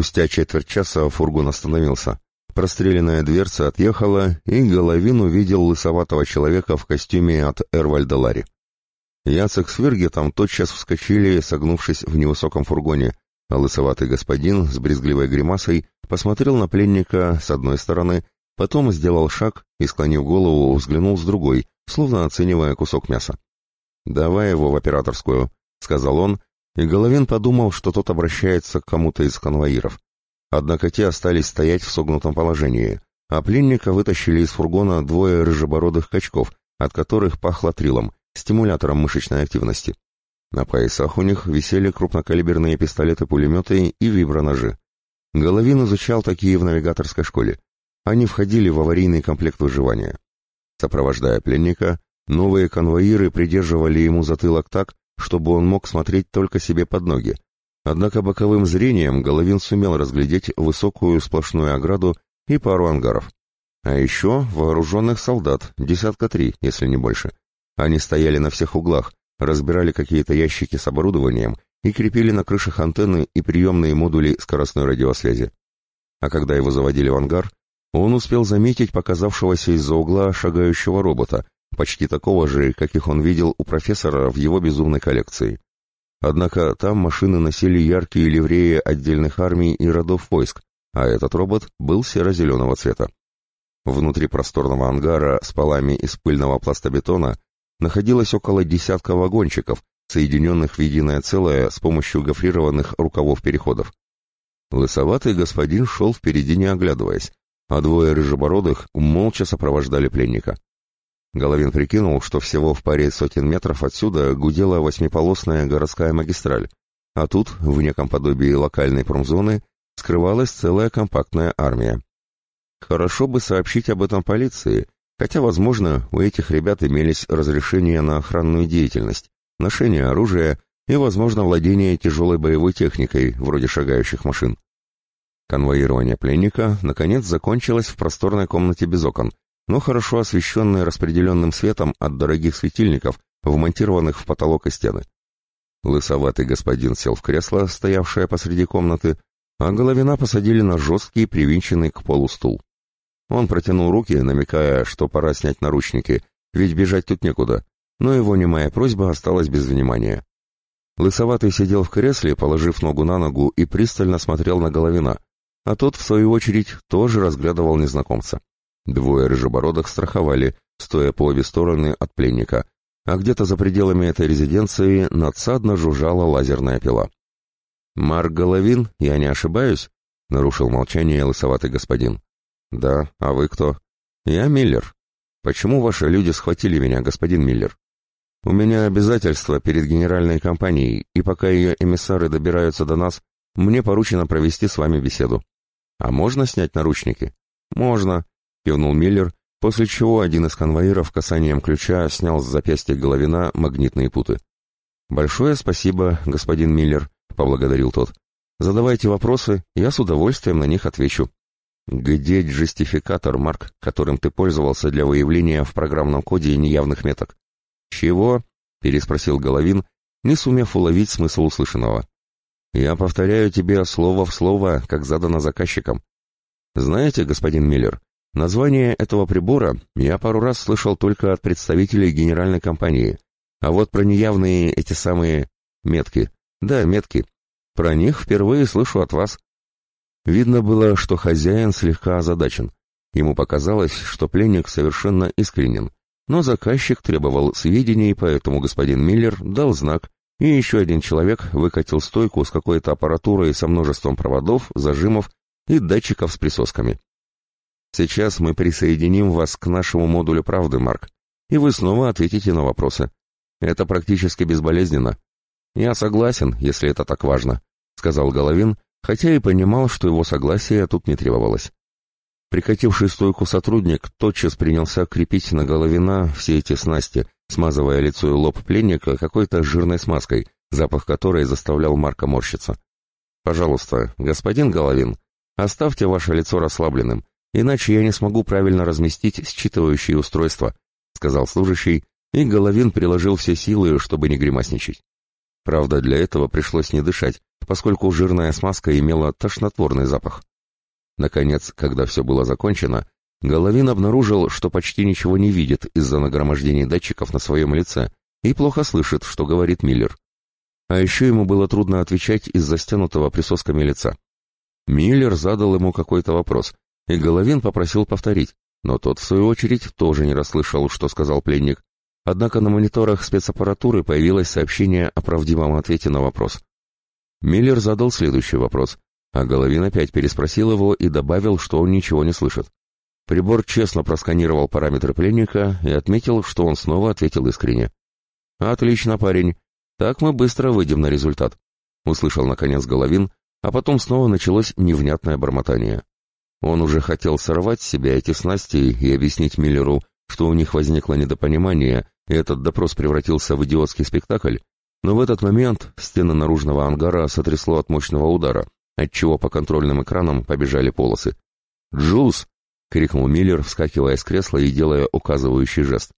Спустя четверть часа фургон остановился. Простреленная дверца отъехала, и Головин увидел лысоватого человека в костюме от Эрвальда Ларри. Яцек с Виргетом тотчас вскочили, согнувшись в невысоком фургоне, а лысоватый господин с брезгливой гримасой посмотрел на пленника с одной стороны, потом сделал шаг и, склонив голову, взглянул с другой, словно оценивая кусок мяса. «Давай его в операторскую», — сказал он, и Головин подумал, что тот обращается к кому-то из конвоиров. Однако те остались стоять в согнутом положении, а пленника вытащили из фургона двое рыжебородых качков, от которых пахло трилом, стимулятором мышечной активности. На поясах у них висели крупнокалиберные пистолеты-пулеметы и виброножи. Головин изучал такие в навигаторской школе. Они входили в аварийный комплект выживания. Сопровождая пленника, новые конвоиры придерживали ему затылок так, чтобы он мог смотреть только себе под ноги. Однако боковым зрением Головин сумел разглядеть высокую сплошную ограду и пару ангаров. А еще вооруженных солдат, десятка три, если не больше. Они стояли на всех углах, разбирали какие-то ящики с оборудованием и крепили на крышах антенны и приемные модули скоростной радиосвязи. А когда его заводили в ангар, он успел заметить показавшегося из-за угла шагающего робота, почти такого же, каких он видел у профессора в его безумной коллекции. Однако там машины носили яркие ливреи отдельных армий и родов войск, а этот робот был серо-зеленого цвета. Внутри просторного ангара с полами из пыльного пластобетона находилось около десятка вагончиков, соединенных в единое целое с помощью гофрированных рукавов переходов. Лысоватый господин шел впереди не оглядываясь, а двое рыжебородых молча сопровождали пленника. Головин прикинул, что всего в паре сотен метров отсюда гудела восьмиполосная городская магистраль, а тут, в неком подобии локальной промзоны, скрывалась целая компактная армия. Хорошо бы сообщить об этом полиции, Хотя, возможно, у этих ребят имелись разрешения на охранную деятельность, ношение оружия и, возможно, владение тяжелой боевой техникой, вроде шагающих машин. Конвоирование пленника, наконец, закончилось в просторной комнате без окон, но хорошо освещенной распределенным светом от дорогих светильников, вмонтированных в потолок и стены. Лысоватый господин сел в кресло, стоявшее посреди комнаты, а Головина посадили на жесткий, привинченный к полу стул. Он протянул руки, намекая, что пора снять наручники, ведь бежать тут некуда, но его немая просьба осталась без внимания. Лысоватый сидел в кресле, положив ногу на ногу и пристально смотрел на Головина, а тот, в свою очередь, тоже разглядывал незнакомца. Двое рыжебородых страховали, стоя по обе стороны от пленника, а где-то за пределами этой резиденции надсадно жужжала лазерная пила. «Марк Головин, я не ошибаюсь?» — нарушил молчание лысоватый господин. «Да, а вы кто?» «Я Миллер. Почему ваши люди схватили меня, господин Миллер?» «У меня обязательства перед генеральной компанией, и пока ее эмиссары добираются до нас, мне поручено провести с вами беседу». «А можно снять наручники?» «Можно», — кивнул Миллер, после чего один из конвоиров касанием ключа снял с запястья Головина магнитные путы. «Большое спасибо, господин Миллер», — поблагодарил тот. «Задавайте вопросы, я с удовольствием на них отвечу». Где джестификатор, Марк, которым ты пользовался для выявления в программном коде неявных меток? Чего? переспросил Головин, не сумев уловить смысл услышанного. Я повторяю тебе слово в слово, как задано заказчиком. Знаете, господин Миллер, название этого прибора я пару раз слышал только от представителей генеральной компании, а вот про неявные эти самые метки, да, метки, про них впервые слышу от вас. Видно было, что хозяин слегка озадачен. Ему показалось, что пленник совершенно искренен, но заказчик требовал сведений, поэтому господин Миллер дал знак, и еще один человек выкатил стойку с какой-то аппаратурой со множеством проводов, зажимов и датчиков с присосками. Сейчас мы присоединим вас к нашему модулю правды, Марк, и вы снова ответите на вопросы. Это практически безболезненно. Я согласен, если это так важно, сказал Головин, хотя и понимал, что его согласия тут не требовалось. Прикативший стойку сотрудник тотчас принялся крепить на головина все эти снасти, смазывая лицо и лоб пленника какой-то жирной смазкой, запах которой заставлял Марка морщиться. «Пожалуйста, господин Головин, оставьте ваше лицо расслабленным, иначе я не смогу правильно разместить считывающие устройства», сказал служащий, и Головин приложил все силы, чтобы не гримасничать. Правда, для этого пришлось не дышать, поскольку жирная смазка имела тошнотворный запах. Наконец, когда все было закончено, Головин обнаружил, что почти ничего не видит из-за нагромождений датчиков на своем лице и плохо слышит, что говорит Миллер. А еще ему было трудно отвечать из-за стянутого присосками лица. Миллер задал ему какой-то вопрос, и Головин попросил повторить, но тот, в свою очередь, тоже не расслышал, что сказал пленник. Однако на мониторах спецаппаратуры появилось сообщение о правдивом ответе на вопрос. Миллер задал следующий вопрос, а Головин опять переспросил его и добавил, что он ничего не слышит. Прибор честно просканировал параметры пленника и отметил, что он снова ответил искренне. «Отлично, парень. Так мы быстро выйдем на результат», — услышал наконец Головин, а потом снова началось невнятное бормотание. Он уже хотел сорвать с себя эти снасти и объяснить Миллеру, что у них возникло недопонимание, и этот допрос превратился в идиотский спектакль, но в этот момент стены наружного ангара сотрясло от мощного удара, отчего по контрольным экранам побежали полосы. «Джулс!» — крикнул Миллер, вскакивая с кресла и делая указывающий жест.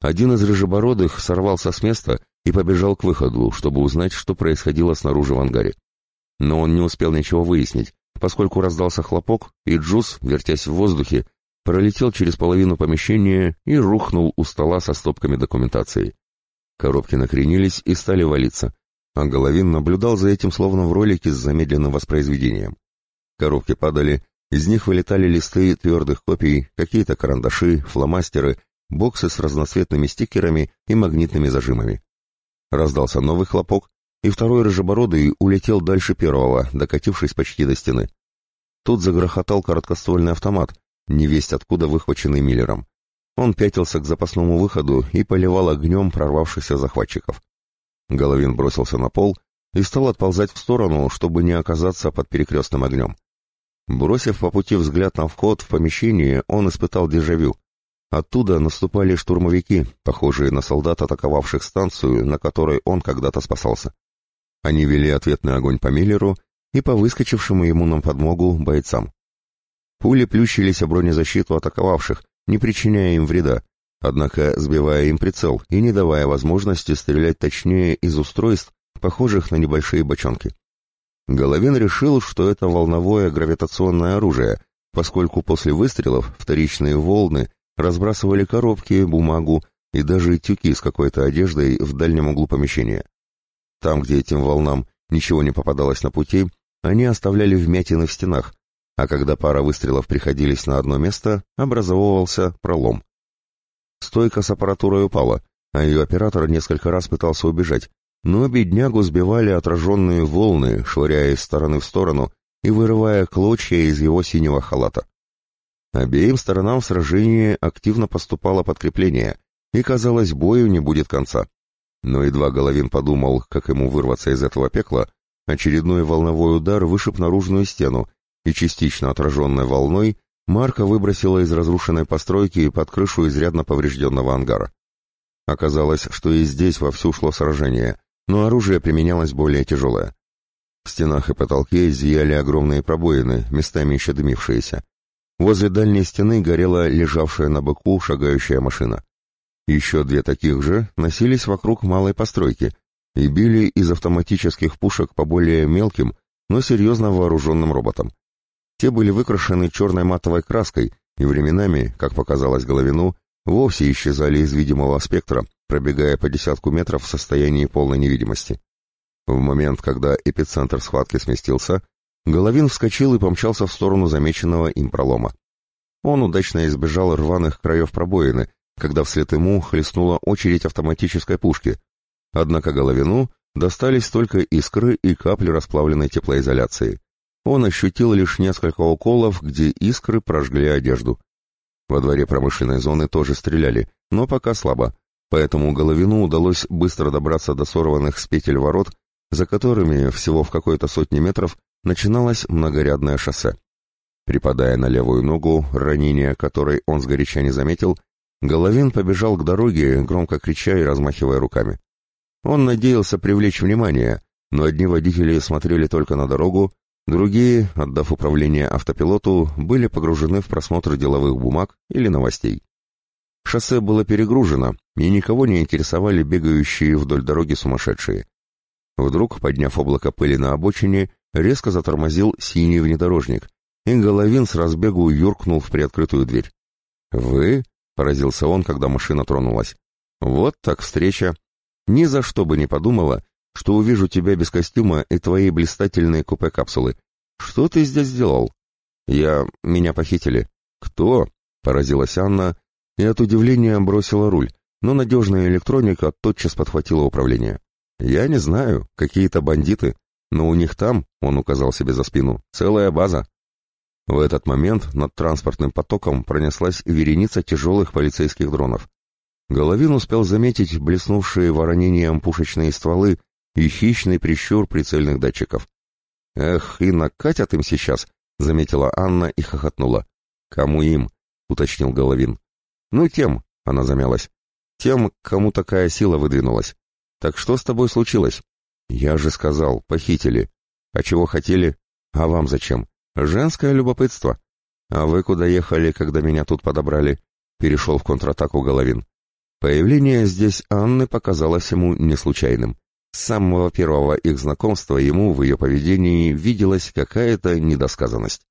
Один из рыжебородых сорвался с места и побежал к выходу, чтобы узнать, что происходило снаружи в ангаре. Но он не успел ничего выяснить, поскольку раздался хлопок, и Джуз, вертясь в воздухе, пролетел через половину помещения и рухнул у стола со стопками документации. Коробки накренились и стали валиться, а Головин наблюдал за этим словно в ролике с замедленным воспроизведением. Коробки падали, из них вылетали листы твердых копий, какие-то карандаши, фломастеры, боксы с разноцветными стикерами и магнитными зажимами. Раздался новый хлопок, и второй рыжебородый улетел дальше первого, докатившись почти до стены. Тут загрохотал короткоствольный автомат, невесть откуда выхваченный Миллером. Он пятился к запасному выходу и поливал огнем прорвавшихся захватчиков. Головин бросился на пол и стал отползать в сторону, чтобы не оказаться под перекрестным огнем. Бросив по пути взгляд на вход в помещение, он испытал дежавю. Оттуда наступали штурмовики, похожие на солдат, атаковавших станцию, на которой он когда-то спасался. Они вели ответный огонь по Миллеру и по выскочившему ему на подмогу бойцам. Пули плющились о бронезащиту атаковавших, не причиняя им вреда, однако сбивая им прицел и не давая возможности стрелять точнее из устройств, похожих на небольшие бочонки. Головин решил, что это волновое гравитационное оружие, поскольку после выстрелов вторичные волны разбрасывали коробки, бумагу и даже тюки с какой-то одеждой в дальнем углу помещения. Там, где этим волнам ничего не попадалось на пути, они оставляли вмятины в стенах, а когда пара выстрелов приходились на одно место, образовывался пролом. Стойка с аппаратурой упала, а ее оператор несколько раз пытался убежать, но беднягу сбивали отраженные волны, швыряя из стороны в сторону и вырывая клочья из его синего халата. Обеим сторонам в сражении активно поступало подкрепление, и, казалось, бою не будет конца. Но едва Головин подумал, как ему вырваться из этого пекла, очередной волновой удар вышиб наружную стену, и частично отраженной волной Марка выбросила из разрушенной постройки под крышу изрядно поврежденного ангара. Оказалось, что и здесь вовсю шло сражение, но оружие применялось более тяжелое. В стенах и потолке зияли огромные пробоины, местами еще дымившиеся. Возле дальней стены горела лежавшая на боку шагающая машина. Еще две таких же носились вокруг малой постройки и били из автоматических пушек по более мелким, но серьезно вооруженным роботам. Те были выкрашены черной матовой краской и временами, как показалось Головину, вовсе исчезали из видимого спектра, пробегая по десятку метров в состоянии полной невидимости. В момент, когда эпицентр схватки сместился, Головин вскочил и помчался в сторону замеченного им пролома. Он удачно избежал рваных краев пробоины, когда вслед ему хлестнула очередь автоматической пушки. Однако Головину достались только искры и капли расплавленной теплоизоляции. Он ощутил лишь несколько уколов, где искры прожгли одежду. Во дворе промышленной зоны тоже стреляли, но пока слабо, поэтому Головину удалось быстро добраться до сорванных с петель ворот, за которыми всего в какой-то сотне метров начиналось многорядное шоссе. Припадая на левую ногу, ранение которой он сгоряча не заметил, Головин побежал к дороге, громко крича и размахивая руками. Он надеялся привлечь внимание, но одни водители смотрели только на дорогу, другие, отдав управление автопилоту, были погружены в просмотр деловых бумаг или новостей. Шоссе было перегружено, и никого не интересовали бегающие вдоль дороги сумасшедшие. Вдруг, подняв облако пыли на обочине, резко затормозил синий внедорожник, и Головин с разбегу юркнул в приоткрытую дверь. «Вы?» — поразился он, когда машина тронулась. «Вот так встреча. Ни за что бы не подумала, что увижу тебя без костюма и твоей блистательной купе-капсулы. Что ты здесь делал?» «Я... меня похитили». «Кто?» — поразилась Анна и от удивления бросила руль, но надежная электроника тотчас подхватила управление. «Я не знаю, какие-то бандиты, но у них там, — он указал себе за спину, — целая база». В этот момент над транспортным потоком пронеслась вереница тяжелых полицейских дронов. Головин успел заметить блеснувшие воронением пушечные стволы и хищный прищур прицельных датчиков. «Эх, и накатят им сейчас», — заметила Анна и хохотнула. «Кому им?» — уточнил Головин. «Ну, тем», — она замялась. «Тем, кому такая сила выдвинулась. Так что с тобой случилось?» «Я же сказал, похитили. А чего хотели? А вам зачем? Женское любопытство. А вы куда ехали, когда меня тут подобрали?» Перешел в контратаку Головин. Появление здесь Анны показалось ему не случайным. С самого первого их знакомства ему в ее поведении виделась какая-то недосказанность.